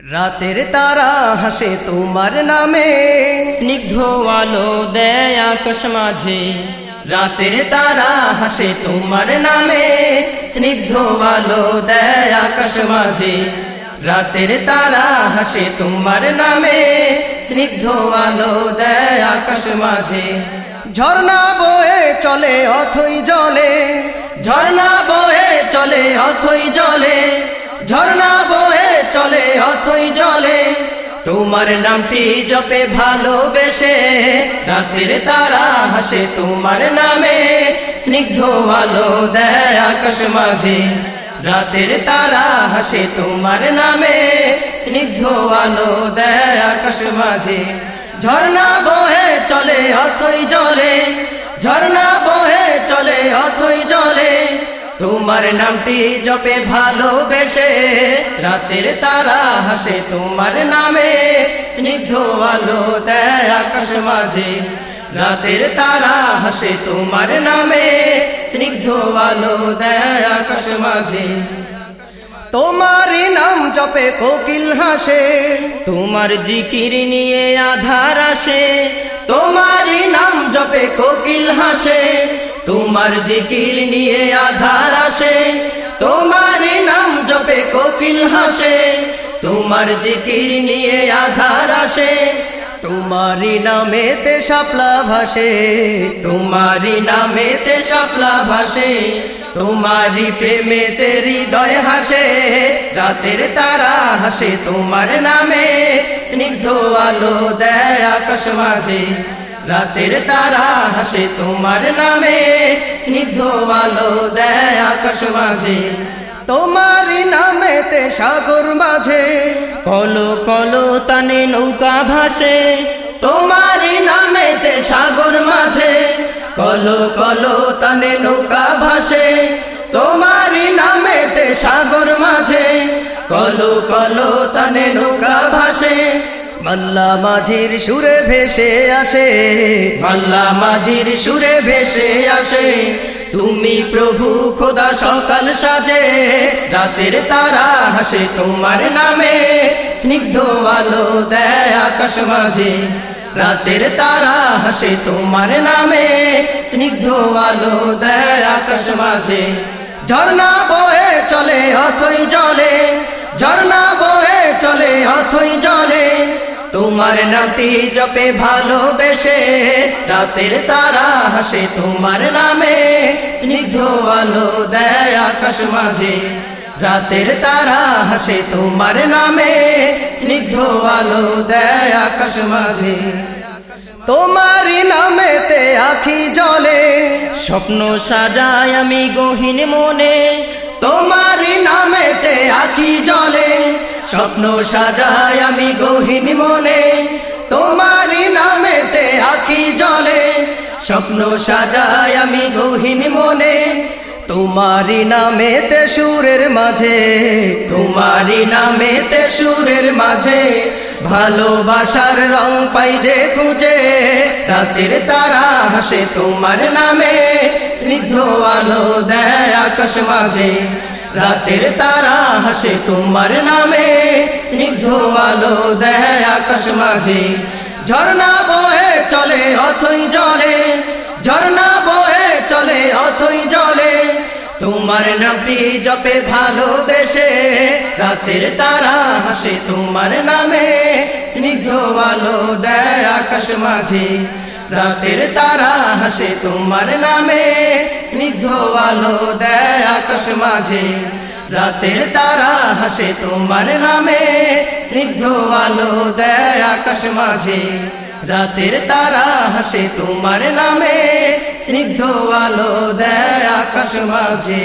রাতের তারা হাসে তোমার নামে। স্নিগ্ধ আলো দেয় আকাশ মাঝে। রাতের তারা হাসে তোমার নামে। স্নিগ্ধ আলো দেয় আকাশ মাঝে। রাতের তারা হাসে তোমার নামে। স্নিগ্ধ আলো দেয় আকাশ মাঝে। ঝর্ণা বয়ে চলে অথই জলে। ঝর্ণা বয়ে চলে অথই জলে। ঝর্ণা অথই জলে। তোমার নামটি জপে ভালোবেসে। রাতের তারা হাসে তোমার নামে। স্নিগ্ধ আলো দেয় আকাশ মাঝে। রাতের তারা হাসে তোমার নামে। স্নিগ্ধ আলো দেয় আকাশ মাঝে। ঝর্ণা বহে চলে অথই জলে। ঝর্ণা তোমার নামটি জপে ভালোবেসে। রাতের তারা হাসে তোমার নামে। স্নিগ্ধ আলো দেয় আকাশ মাঝে। রাতের তারা হাসে তোমার নামে। স্নিগ্ধ আলো দেয় আকাশ মাঝে। তোমারই নাম জপে কোকিল হাসে। তোমার জিকির নিয়ে আধার আসে। তোমারই নাম জপে কোকিল হাসে। তোমার জিকির নিয়ে আধার আসে তোমারই নাম জপে কোকিল হাসে, তোমার জিকির নিয়ে আধার আসে, তোমারি নামেতে শাপলা ভাসে, তোমারি নামেতে শাপলা ভাসে, তোমারি প্রেমেতে হৃদয় হাসে, রাতের তারা হাসে, তোমার নামে স্নিগ্ধ আলো দেয় আকাশ মাঝে। রাতের তারা হাসে তোমার নামে, স্নিগ্ধ আলো দেয় আকাশ মাঝে। তোমারি সাগর মাঝে, কলো কলো তানে নৌকা ভাসে। তোমারি নামেতে সাগর মাঝে, কলো কলো তানে নৌকা ভাসে। তোমারি নামেতে সাগর মাঝে, কলো কলো তানে নৌকা ভাসে। মাল্লা মাঝির সুরে ভেসে আসে, মাল্লা মাঝির সুরে ভেসে আসে। তুমি প্রভু, খোদা সকাল সাজে, রাতের তারা হাসে তোমার নামে। স্নিগ্ধ আলো দেয় আকাশ মাঝে, রাতের তারা হাসে তোমার নামে। স্নিগ্ধ আলো দেয় আকাশ মাঝে। ঝর্ণা বয়ে চলে অথই জলে, ঝর্ণা বয়ে চলে অথই জলে। তোমার নামটি জপে ভালোবেসে, রাতের তারা হাসে তোমার নামে, স্নিগ্ধ আলো দেয় আকাশ মাঝে। রাতের তারা হাসে তোমার নামে, স্নিগ্ধ আলো দেয় আকাশ মাঝে। তোমারই নামেতে আখি জলে স্বপ্ন সাজায় আমি গহীন মনে। তোমারই নামেতে আখি জলে স্বপ্ন সাজায় আমি গহীন মনে, তোমারই নামেতে আখি জলে স্বপ্ন সাজায় আমি গহীন মনে তোমারি নামেতে সুরের মাঝে। তোমারি নামেতে সুরের মাঝে, ভালোবাসার রং পাই যে খুঁজে। রাতের তারা হাসে তোমার নামে, স্নিগ্ধ আলো দেয় আকাশ মাঝে। রাতের তারা হাসে তোমার নামে, স্নিগ্ধ আলো দেয় আকাশ মাঝে। ঝর্ণা বহে চলে অথই জলে, ঝর্ণা বহে চলে অথই জলে। তোমার নামটি জপে ভালোবেসে, রাতের তারা হাসে তোমার নামে, স্নিগ্ধ আলো দেয় আকাশ মাঝে। রাতের তারা হাসে তোমার নামে, স্নিগ্ধ আলো দেয় আকাশ মাঝে। রাতের তারা হাসে তোমার নামে, স্নিগ্ধ আলো দেয় আকাশ মাঝে। রাতের তারা হাসে তোমার নামে, স্নিগ্ধ আলো দেয় আকাশ মাঝে।